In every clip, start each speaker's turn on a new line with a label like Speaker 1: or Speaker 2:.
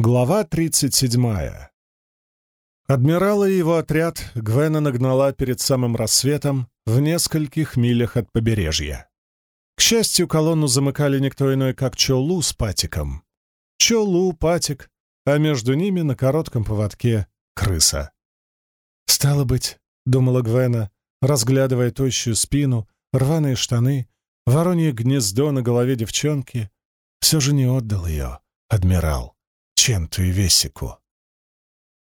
Speaker 1: Глава 37. Адмирала и его отряд Гвена нагнала перед самым рассветом в нескольких милях от побережья. К счастью, колонну замыкали никто иной, как Чолу с Патиком. Чолу, Патик, а между ними на коротком поводке крыса. «Стало быть», — думала Гвена, разглядывая тощую спину, рваные штаны, воронье гнездо на голове девчонки, все же не отдал ее, адмирал. Ченту и Весику.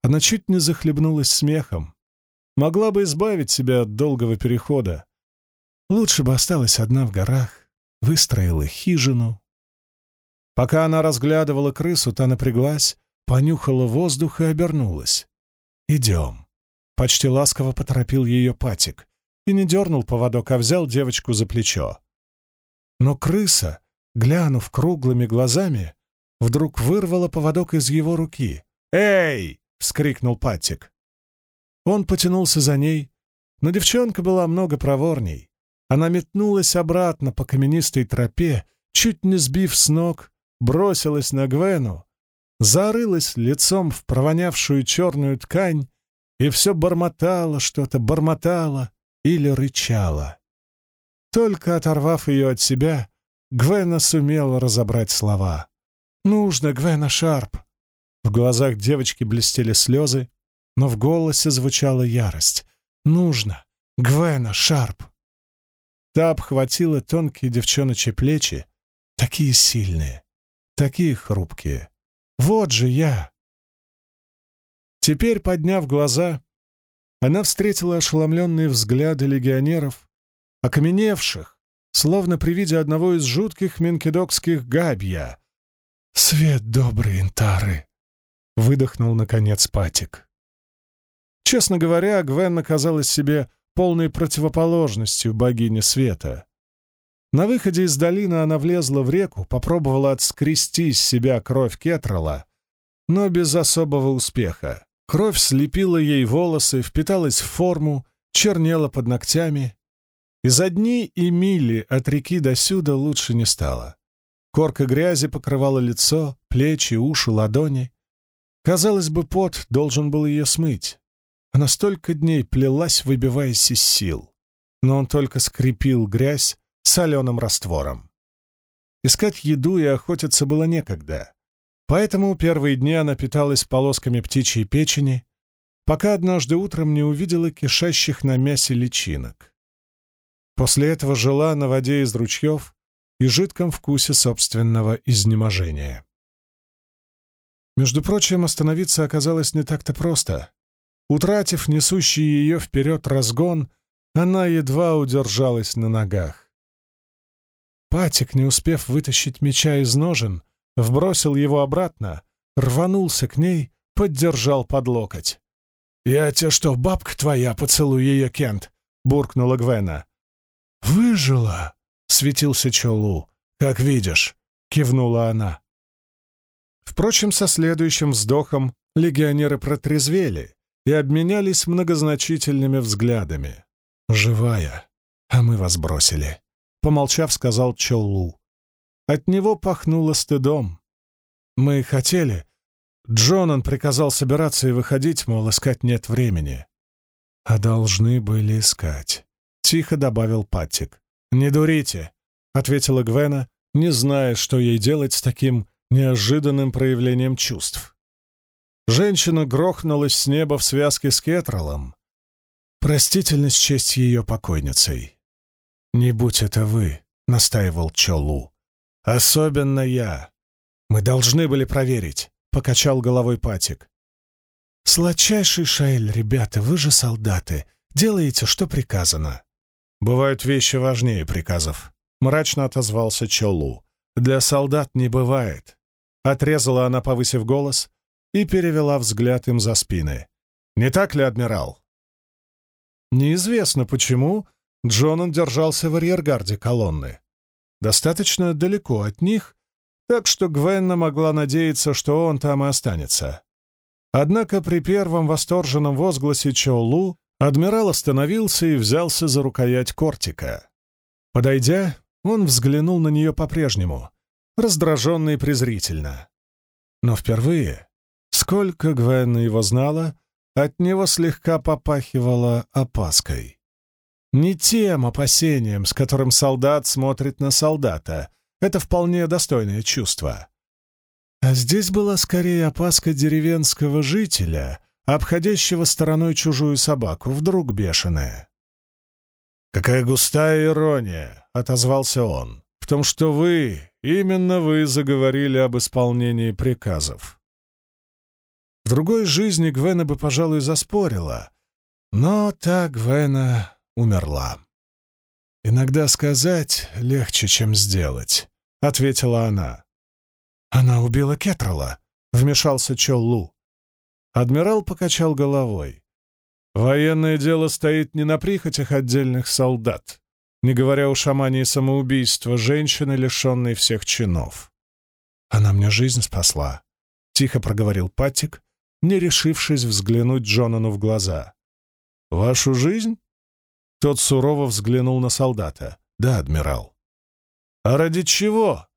Speaker 1: Она чуть не захлебнулась смехом. Могла бы избавить себя от долгого перехода. Лучше бы осталась одна в горах, выстроила хижину. Пока она разглядывала крысу, та напряглась, понюхала воздух и обернулась. «Идем». Почти ласково поторопил ее патик и не дернул поводок, а взял девочку за плечо. Но крыса, глянув круглыми глазами, вдруг вырвала поводок из его руки. «Эй!» — вскрикнул Паттик. Он потянулся за ней, но девчонка была много проворней. Она метнулась обратно по каменистой тропе, чуть не сбив с ног, бросилась на Гвену, зарылась лицом в провонявшую черную ткань и все бормотала что-то, бормотала или рычала. Только оторвав ее от себя, Гвена сумела разобрать слова. «Нужно, Гвена Шарп!» В глазах девочки блестели слезы, но в голосе звучала ярость. «Нужно, Гвена Шарп!» Та обхватила тонкие девчоночьи плечи, такие сильные, такие хрупкие. «Вот же я!» Теперь, подняв глаза, она встретила ошеломленные взгляды легионеров, окаменевших, словно при виде одного из жутких менкедокских габья, «Свет добрый, Интары!» — выдохнул, наконец, Патик. Честно говоря, Гвен оказалась себе полной противоположностью богини света. На выходе из долины она влезла в реку, попробовала отскрести с себя кровь Кетрала, но без особого успеха. Кровь слепила ей волосы, впиталась в форму, чернела под ногтями. И за дни и мили от реки до сюда лучше не стало. Корка грязи покрывала лицо, плечи, уши, ладони. Казалось бы, пот должен был ее смыть. Она столько дней плелась, выбиваясь из сил. Но он только скрепил грязь соленым раствором. Искать еду и охотиться было некогда. Поэтому первые дни она питалась полосками птичьей печени, пока однажды утром не увидела кишащих на мясе личинок. После этого жила на воде из ручьев, и жидком вкусе собственного изнеможения. Между прочим, остановиться оказалось не так-то просто. Утратив несущий ее вперед разгон, она едва удержалась на ногах. Патик, не успев вытащить меча из ножен, вбросил его обратно, рванулся к ней, поддержал под локоть. «Я тебе что, бабка твоя, поцелуй ее, Кент!» — буркнула Гвена. «Выжила!» Светился Чолу. «Как видишь», — кивнула она. Впрочем, со следующим вздохом легионеры протрезвели и обменялись многозначительными взглядами. «Живая, а мы вас бросили», — помолчав, сказал Чолу. От него пахнуло стыдом. «Мы хотели...» Джонан приказал собираться и выходить, мол, искать нет времени. «А должны были искать», — тихо добавил Паттик. «Не дурите», — ответила Гвена, не зная, что ей делать с таким неожиданным проявлением чувств. Женщина грохнулась с неба в связке с Кетролом. Простительность честь ее покойницей. «Не будь это вы», — настаивал Чолу. «Особенно я. Мы должны были проверить», — покачал головой Патик. «Сладчайший Шаэль, ребята, вы же солдаты. Делаете, что приказано. «Бывают вещи важнее приказов», — мрачно отозвался Чолу. «Для солдат не бывает». Отрезала она, повысив голос, и перевела взгляд им за спины. «Не так ли, адмирал?» Неизвестно почему Джонан держался в арьергарде колонны. Достаточно далеко от них, так что Гвенна могла надеяться, что он там и останется. Однако при первом восторженном возгласе Чоулу Адмирал остановился и взялся за рукоять кортика. Подойдя, он взглянул на нее по-прежнему, раздраженно и презрительно. Но впервые, сколько Гвенна его знала, от него слегка попахивало опаской. Не тем опасением, с которым солдат смотрит на солдата. Это вполне достойное чувство. А здесь была скорее опаска деревенского жителя, обходящего стороной чужую собаку, вдруг бешеная. «Какая густая ирония!» — отозвался он. «В том, что вы, именно вы заговорили об исполнении приказов. В другой жизни Гвена бы, пожалуй, заспорила, но та Гвена умерла. «Иногда сказать легче, чем сделать», — ответила она. «Она убила Кетрала», — вмешался Чоллу. Адмирал покачал головой. «Военное дело стоит не на прихотях отдельных солдат, не говоря уж о мании самоубийства женщины, лишенной всех чинов. Она мне жизнь спасла», — тихо проговорил Паттик, не решившись взглянуть Джонану в глаза. «Вашу жизнь?» Тот сурово взглянул на солдата. «Да, адмирал». «А ради чего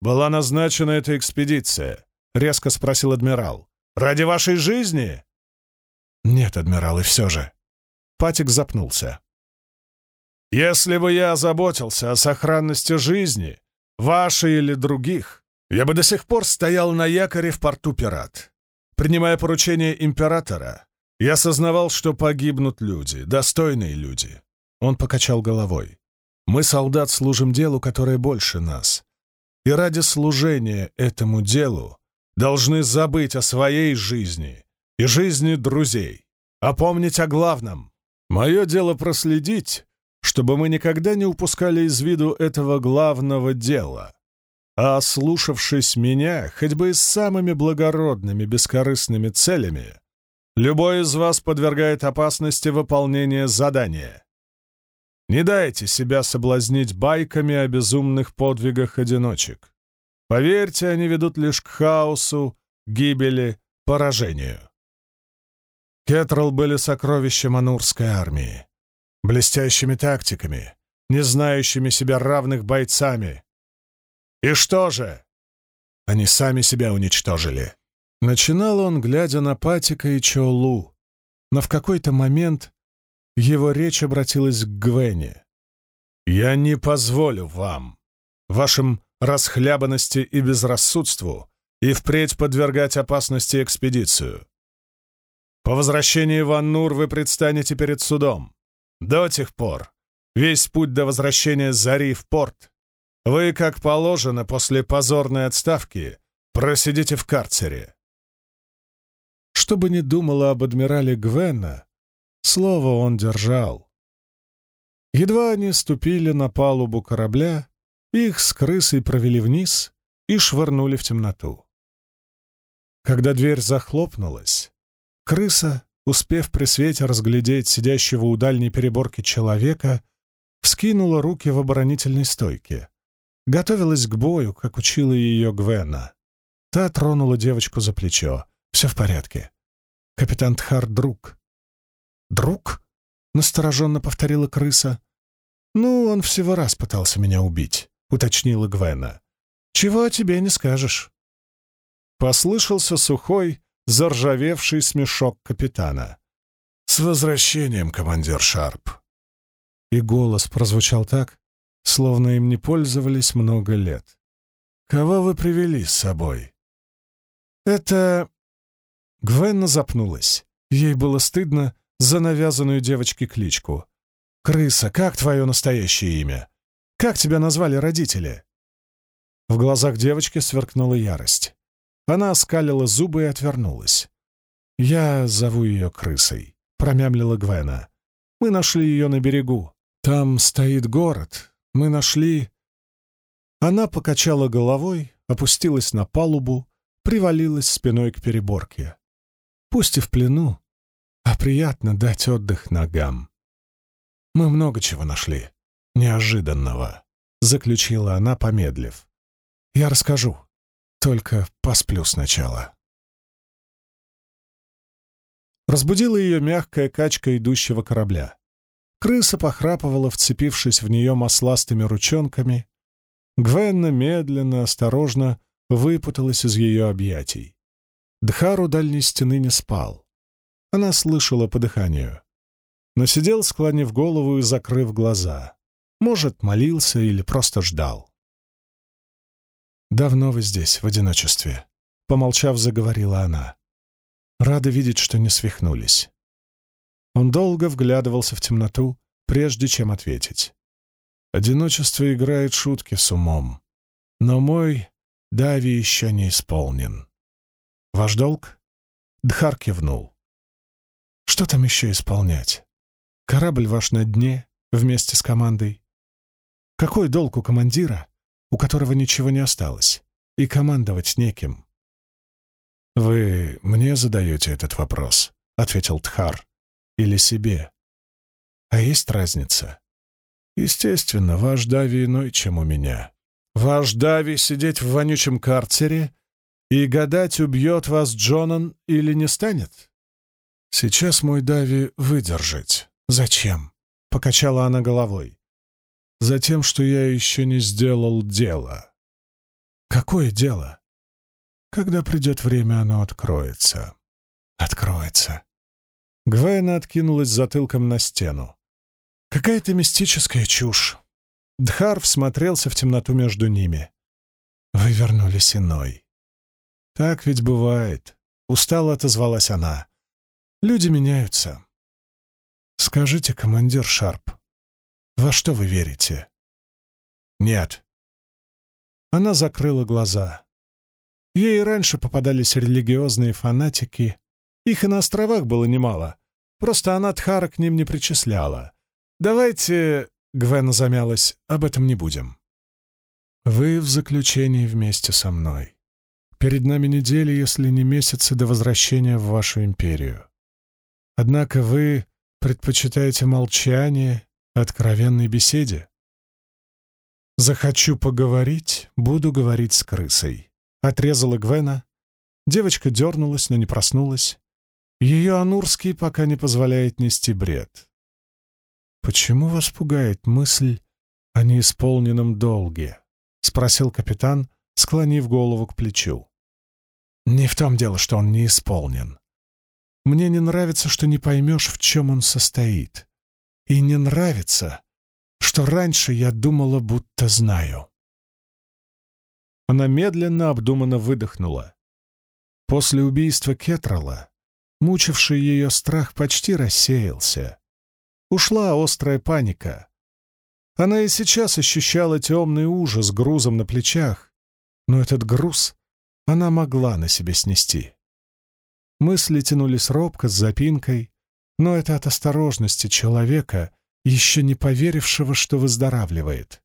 Speaker 1: была назначена эта экспедиция?» — резко спросил адмирал. «Ради вашей жизни?» «Нет, адмирал, и все же». Патик запнулся. «Если бы я озаботился о сохранности жизни, вашей или других, я бы до сих пор стоял на якоре в порту Пират. Принимая поручение императора, я осознавал, что погибнут люди, достойные люди. Он покачал головой. Мы, солдат, служим делу, которое больше нас. И ради служения этому делу должны забыть о своей жизни и жизни друзей, а помнить о главном. Мое дело проследить, чтобы мы никогда не упускали из виду этого главного дела а слушавшись меня, хоть бы и с самыми благородными бескорыстными целями, любой из вас подвергает опасности выполнения задания. Не дайте себя соблазнить байками о безумных подвигах одиночек. Поверьте, они ведут лишь к хаосу, гибели, поражению. Кетрал были сокровищем Анурской армии, блестящими тактиками, не знающими себя равных бойцами, «И что же?» Они сами себя уничтожили. Начинал он, глядя на Патика и Чолу, но в какой-то момент его речь обратилась к Гвене. «Я не позволю вам, вашим расхлябанности и безрассудству, и впредь подвергать опасности экспедицию. По возвращении в Аннур вы предстанете перед судом. До тех пор весь путь до возвращения Зари в порт вы, как положено, после позорной отставки просидите в карцере. Что бы ни думала об адмирале Гвена, слово он держал. Едва они ступили на палубу корабля, их с крысой провели вниз и швырнули в темноту. Когда дверь захлопнулась, крыса, успев при свете разглядеть сидящего у дальней переборки человека, вскинула руки в оборонительной стойке. Готовилась к бою, как учила ее Гвена. Та тронула девочку за плечо. Все в порядке. Капитан Тхар — друг. «Друг?» — настороженно повторила крыса. «Ну, он всего раз пытался меня убить», — уточнила Гвена. «Чего о тебе не скажешь?» Послышался сухой, заржавевший смешок капитана. «С возвращением, командир Шарп!» И голос прозвучал так, словно им не пользовались много лет. «Кого вы привели с собой?» «Это...» Гвенна запнулась. Ей было стыдно за навязанную девочке кличку. «Крыса, как твое настоящее имя? Как тебя назвали родители?» В глазах девочки сверкнула ярость. Она оскалила зубы и отвернулась. «Я зову ее крысой», — промямлила Гвена. «Мы нашли ее на берегу. Там стоит город, мы нашли...» Она покачала головой, опустилась на палубу, привалилась спиной к переборке. Пусть и в плену, а приятно дать отдых ногам. «Мы много чего нашли. Неожиданного», — заключила она, помедлив. «Я расскажу. Только посплю сначала». Разбудила ее мягкая качка идущего корабля. Крыса похрапывала, вцепившись в нее масластыми ручонками. Гвенна медленно, осторожно выпуталась из ее объятий. Дхар у дальней стены не спал. Она слышала по дыханию. Но сидел, склонив голову и закрыв глаза. Может, молился или просто ждал. «Давно вы здесь, в одиночестве», — помолчав, заговорила она. «Рада видеть, что не свихнулись». Он долго вглядывался в темноту, прежде чем ответить. «Одиночество играет шутки с умом, но мой Дави еще не исполнен». «Ваш долг?» Дхар кивнул. «Что там еще исполнять? Корабль ваш на дне, вместе с командой. Какой долг у командира, у которого ничего не осталось, и командовать неким? «Вы мне задаете этот вопрос?» — ответил Тхар. «Или себе?» «А есть разница?» «Естественно, ваш Дави иной, чем у меня. Ваш Дави сидеть в вонючем карцере и гадать, убьет вас Джонан или не станет? Сейчас мой Дави выдержать. Зачем?» — покачала она головой за тем, что я еще не сделал дело. Какое дело? Когда придет время, оно откроется. Откроется. Гвена откинулась затылком на стену. Какая-то мистическая чушь. Дхар всмотрелся в темноту между ними. Вы вернулись иной. Так ведь бывает. Устало отозвалась она. Люди меняются. Скажите, командир Шарп, во что вы верите?» «Нет». Она закрыла глаза. Ей раньше попадались религиозные фанатики. Их и на островах было немало. Просто она Тхара к ним не причисляла. «Давайте...» — Гвена замялась. «Об этом не будем». «Вы в заключении вместе со мной. Перед нами недели, если не месяцы до возвращения в вашу империю. Однако вы предпочитаете молчание откровенной беседе. «Захочу поговорить, буду говорить с крысой», — отрезала Гвена. Девочка дернулась, но не проснулась. Ее Анурский пока не позволяет нести бред. «Почему вас пугает мысль о неисполненном долге?» — спросил капитан, склонив голову к плечу. «Не в том дело, что он не исполнен. Мне не нравится, что не поймешь, в чем он состоит. И не нравится, что раньше я думала, будто знаю. Она медленно, обдуманно выдохнула. После убийства Кетрала мучивший ее страх почти рассеялся. Ушла острая паника. Она и сейчас ощущала темный ужас грузом на плечах, но этот груз она могла на себе снести. Мысли тянулись робко, с запинкой, но это от осторожности человека, еще не поверившего, что выздоравливает.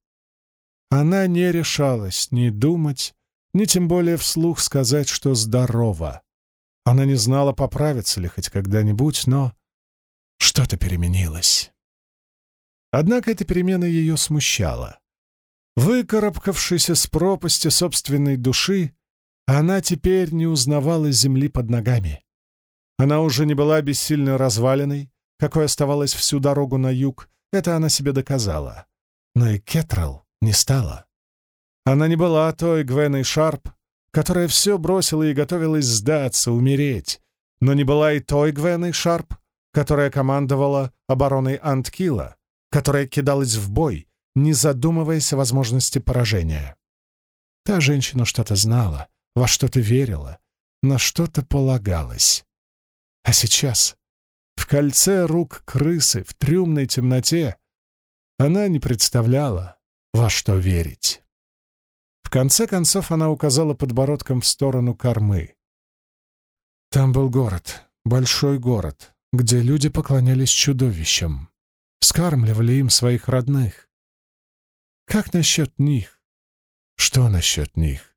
Speaker 1: Она не решалась ни думать, ни тем более вслух сказать, что здорова. Она не знала, поправится ли хоть когда-нибудь, но что-то переменилось. Однако эта перемена ее смущала. Выкарабкавшись из пропасти собственной души, она теперь не узнавала земли под ногами. Она уже не была бессильной развалиной, какой оставалась всю дорогу на юг, это она себе доказала. Но и Кетрал не стала. Она не была той Гвеной Шарп, которая все бросила и готовилась сдаться, умереть, но не была и той Гвеной Шарп, которая командовала обороной Анткила, которая кидалась в бой, не задумываясь о возможности поражения. Та женщина что-то знала, во что-то верила, на что-то полагалась. А сейчас, в кольце рук крысы, в трюмной темноте, она не представляла, во что верить. В конце концов она указала подбородком в сторону кормы. Там был город, большой город, где люди поклонялись чудовищам, скармливали им своих родных. Как насчет них? Что насчет них?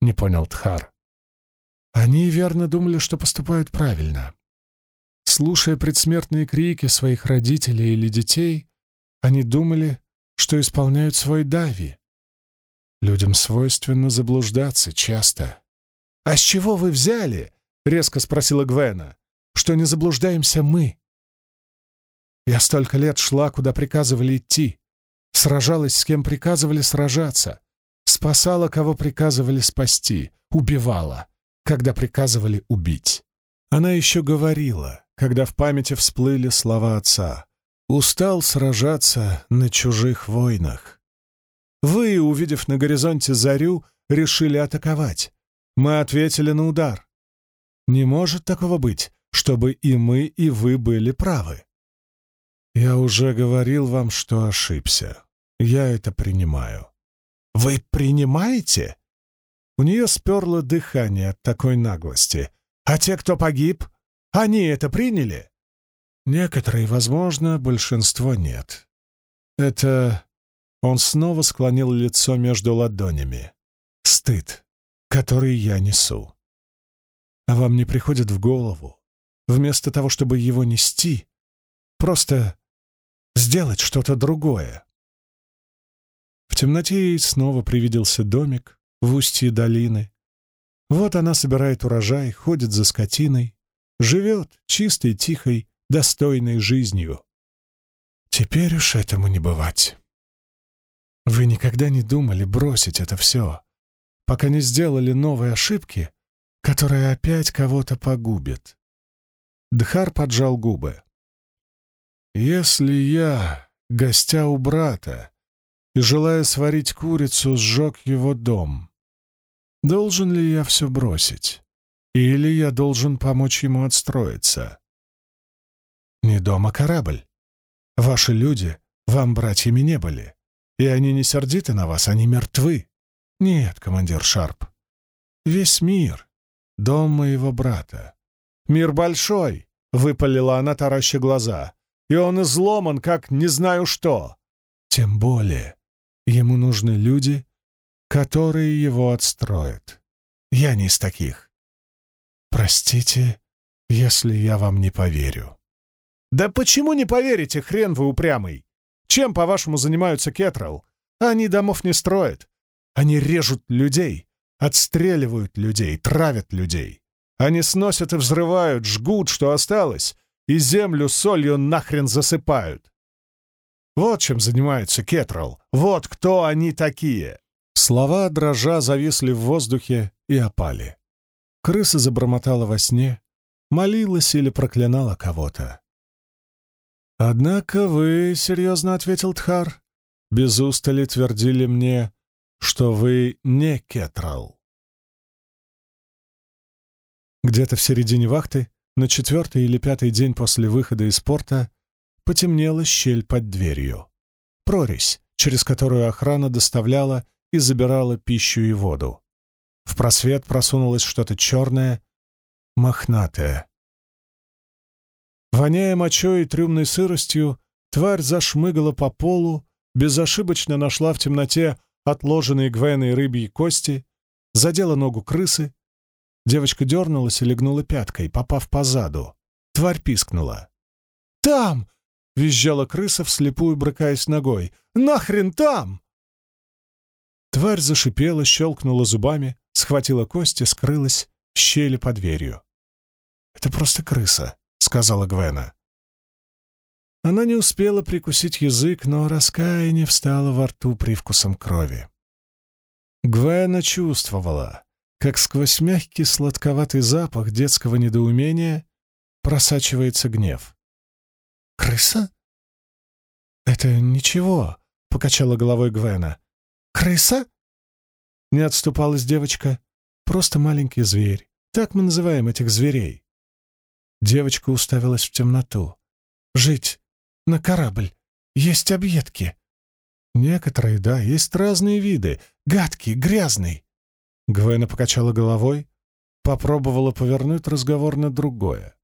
Speaker 1: Не понял Тхар. Они верно думали, что поступают правильно. Слушая предсмертные крики своих родителей или детей, они думали, что исполняют свой дави. Людям свойственно заблуждаться часто. «А с чего вы взяли?» — резко спросила Гвена. «Что не заблуждаемся мы?» Я столько лет шла, куда приказывали идти, сражалась, с кем приказывали сражаться, спасала, кого приказывали спасти, убивала, когда приказывали убить. Она еще говорила, когда в памяти всплыли слова отца. «Устал сражаться на чужих войнах». Вы, увидев на горизонте зарю, решили атаковать. Мы ответили на удар. Не может такого быть, чтобы и мы, и вы были правы. Я уже говорил вам, что ошибся. Я это принимаю. Вы принимаете? У нее сперло дыхание от такой наглости. А те, кто погиб, они это приняли? Некоторые, возможно, большинство нет. Это... Он снова склонил лицо между ладонями. Стыд, который я несу. А вам не приходит в голову, вместо того, чтобы его нести, просто сделать что-то другое? В темноте ей снова привиделся домик в устье долины. Вот она собирает урожай, ходит за скотиной, живет чистой, тихой, достойной жизнью. Теперь уж этому не бывать. Вы никогда не думали бросить это все, пока не сделали новые ошибки, которые опять кого-то погубят. Дхар поджал губы. «Если я, гостя у брата, и, желая сварить курицу, сжег его дом, должен ли я все бросить? Или я должен помочь ему отстроиться?» «Не дом, а корабль. Ваши люди вам братьями не были, и они не сердиты на вас, они мертвы. Нет, командир Шарп, весь мир — дом моего брата. Мир большой, — выпалила она, тараща глаза, — и он изломан, как не знаю что. Тем более ему нужны люди, которые его отстроят. Я не из таких. Простите, если я вам не поверю. Да почему не поверите, хрен вы упрямый? Чем, по-вашему, занимаются Кетрал? Они домов не строят. Они режут людей, отстреливают людей, травят людей. Они сносят и взрывают, жгут, что осталось, и землю солью нахрен засыпают. Вот чем занимаются Кетрал. Вот кто они такие. Слова дрожа зависли в воздухе и опали. Крыса забормотала во сне, молилась или проклинала кого-то. «Однако вы, — серьезно ответил Тхар, — без устали твердили мне, что вы не Кетрал». Где-то в середине вахты, на четвертый или пятый день после выхода из порта, потемнела щель под дверью. Прорезь, через которую охрана доставляла и забирала пищу и воду. В просвет просунулось что-то черное, мохнатое. Воняя мочой и трюмной сыростью, тварь зашмыгала по полу, безошибочно нашла в темноте отложенные Гвеной рыбьи кости, задела ногу крысы. Девочка дернулась и легнула пяткой, попав по заду. Тварь пискнула. «Там!» — визжала крыса, вслепую брыкаясь ногой. «Нахрен там!» Тварь зашипела, щелкнула зубами, схватила кости, скрылась в щели под дверью. «Это просто крыса», — сказала Гвена. Она не успела прикусить язык, но раскаяние встало во рту привкусом крови. Гвена чувствовала, как сквозь мягкий сладковатый запах детского недоумения просачивается гнев. «Крыса?» «Это ничего», — покачала головой Гвена. «Крыса?» Не отступалась девочка. «Просто маленький зверь. Так мы называем этих зверей. Девочка уставилась в темноту. «Жить на корабль. Есть объедки». «Некоторые, да, есть разные виды. Гадкий, грязный». Гвена покачала головой, попробовала повернуть разговор на другое.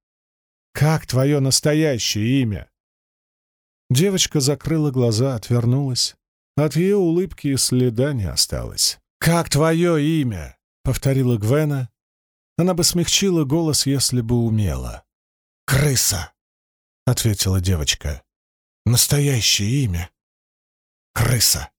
Speaker 1: «Как твое настоящее имя?» Девочка закрыла глаза, отвернулась. От ее улыбки и следа не осталось. «Как твое имя?» — повторила Гвена, она бы смягчила голос, если бы умела. «Крыса!» — ответила девочка. «Настоящее имя. Крыса!»